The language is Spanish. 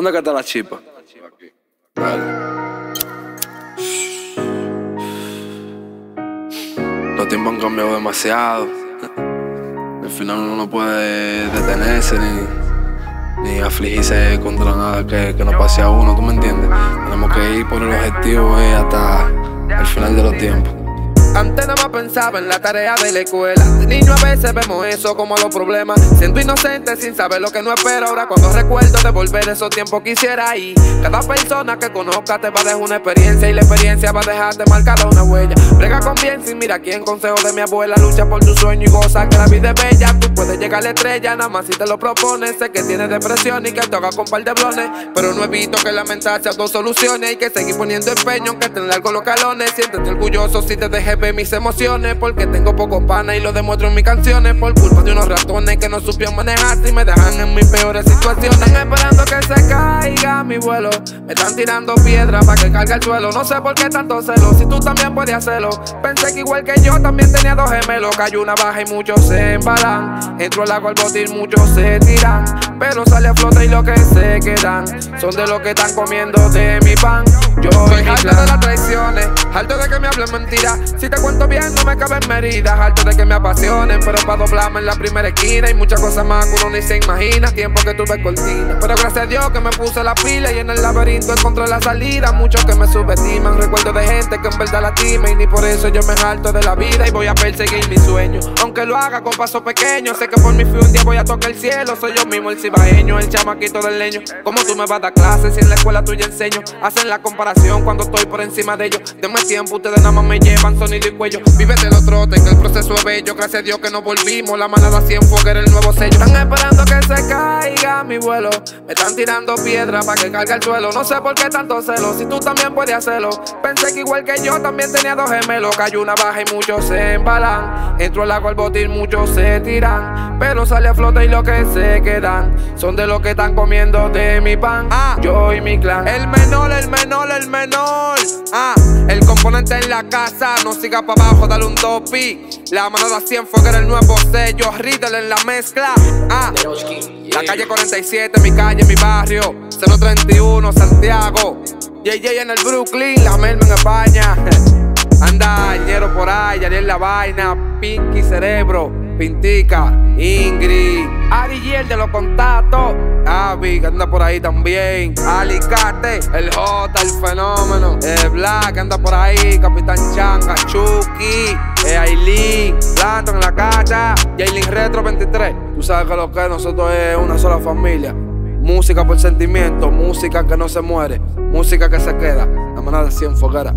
¿Dónde está la chipa? Los tiempos han cambiado demasiado. Al final uno no puede detenerse ni, ni afligirse contra nada que, que nos pase a uno, ¿tú me entiendes? Tenemos que ir por el objetivo eh, hasta el final de los tiempos. Antes nada más pensaba en la tarea de la escuela. Niño a veces vemos eso como los problemas. Siento inocente sin saber lo que no espero. Ahora cuando recuerdo de volver esos tiempos quisiera ir. Cada persona que conozca te va a dejar una experiencia y la experiencia va a dejarte marcada una huella. Brega con bien sin mira quién consejo de mi abuela. Lucha por tu sueño y goza que la vida es bella. Tú puedes llegar a la estrella nada más si te lo propones. Sé que tienes depresión y que toca con par de blones. Pero no evito que lamentarse a dos soluciones. Hay que seguir poniendo empeño aunque te largo los calones. Siéntete orgulloso si te dejé ver mis emociones porque tengo poco pana y lo demuestro en mis canciones por culpa de unos ratones que no supieron manejarse y me dejan en mis peores situaciones. Están esperando que se caiga mi vuelo, me están tirando piedras para que cargue el suelo. No sé por qué tanto celo, si tú también puedes hacerlo. Pensé que igual que yo también tenía dos gemelos, cayó una baja y muchos se embalan. Entro al agua al botín, muchos se tiran, pero sale a flote y lo que se quedan son de los que están comiendo de mi pan. Yo soy harto de las traiciones, harto de que me hablen mentiras. Si te cuento bien, no me caben medidas. Harto de que me apasionen, pero para doblarme en la primera esquina. Y muchas cosas más que uno ni se imagina. Tiempo que tuve cortina. Pero gracias a Dios que me puse la pila y en el laberinto encontré la salida. Muchos que me subestiman. Recuerdo de gente que en verdad la tima. Y ni por eso yo me harto de la vida y voy a perseguir mi sueño. Aunque lo haga con pasos pequeños, sé que por mi fin un día voy a tocar el cielo. Soy yo mismo el el chamaquito del leño. Como tú me vas a dar clases si en la escuela tuya enseño. Hacen la comparación cuando estoy por encima de ellos. Deme tiempo, ustedes nada más me llevan sonido y cuello. Vive de los trotes, que el proceso es bello. Gracias a Dios que nos volvimos. La manada cienfuegos era el nuevo sello. Están esperando que se caiga mi vuelo. Me están tirando piedras para que cargue el suelo. No sé por qué tanto celo. Si tú también puedes hacerlo. Pensé que igual que yo también tenía dos gemelos. Cayó una baja y muchos se embalan. Entro al agua al botín, muchos se tiran. Pero sale a flote y lo que se quedan son de los que están comiendo de mi pan. Ah, yo y mi clan. El menor, el menor, el menor. Ah, el componente en la casa. No siga para abajo, dale un topi. La manada 100 fue que era el nuevo sello. Riddle en la mezcla. Ah, la calle 47, mi calle, mi barrio. 031, Santiago. JJ en el Brooklyn, la Melma en España. Anda, ñero por ahí, Ariel la vaina, Pinky Cerebro, Pintica, Ingrid, Ari el de los contactos, Avi, que anda por ahí también, Alicate, el J, el fenómeno, el Black, anda por ahí, Capitán Changa, Chucky, eh, Aileen, Planto en la cacha, Jaylin Retro 23. Tú sabes que lo que es, nosotros es una sola familia. Música por sentimiento, música que no se muere, música que se queda. La manada de 100 fogueras.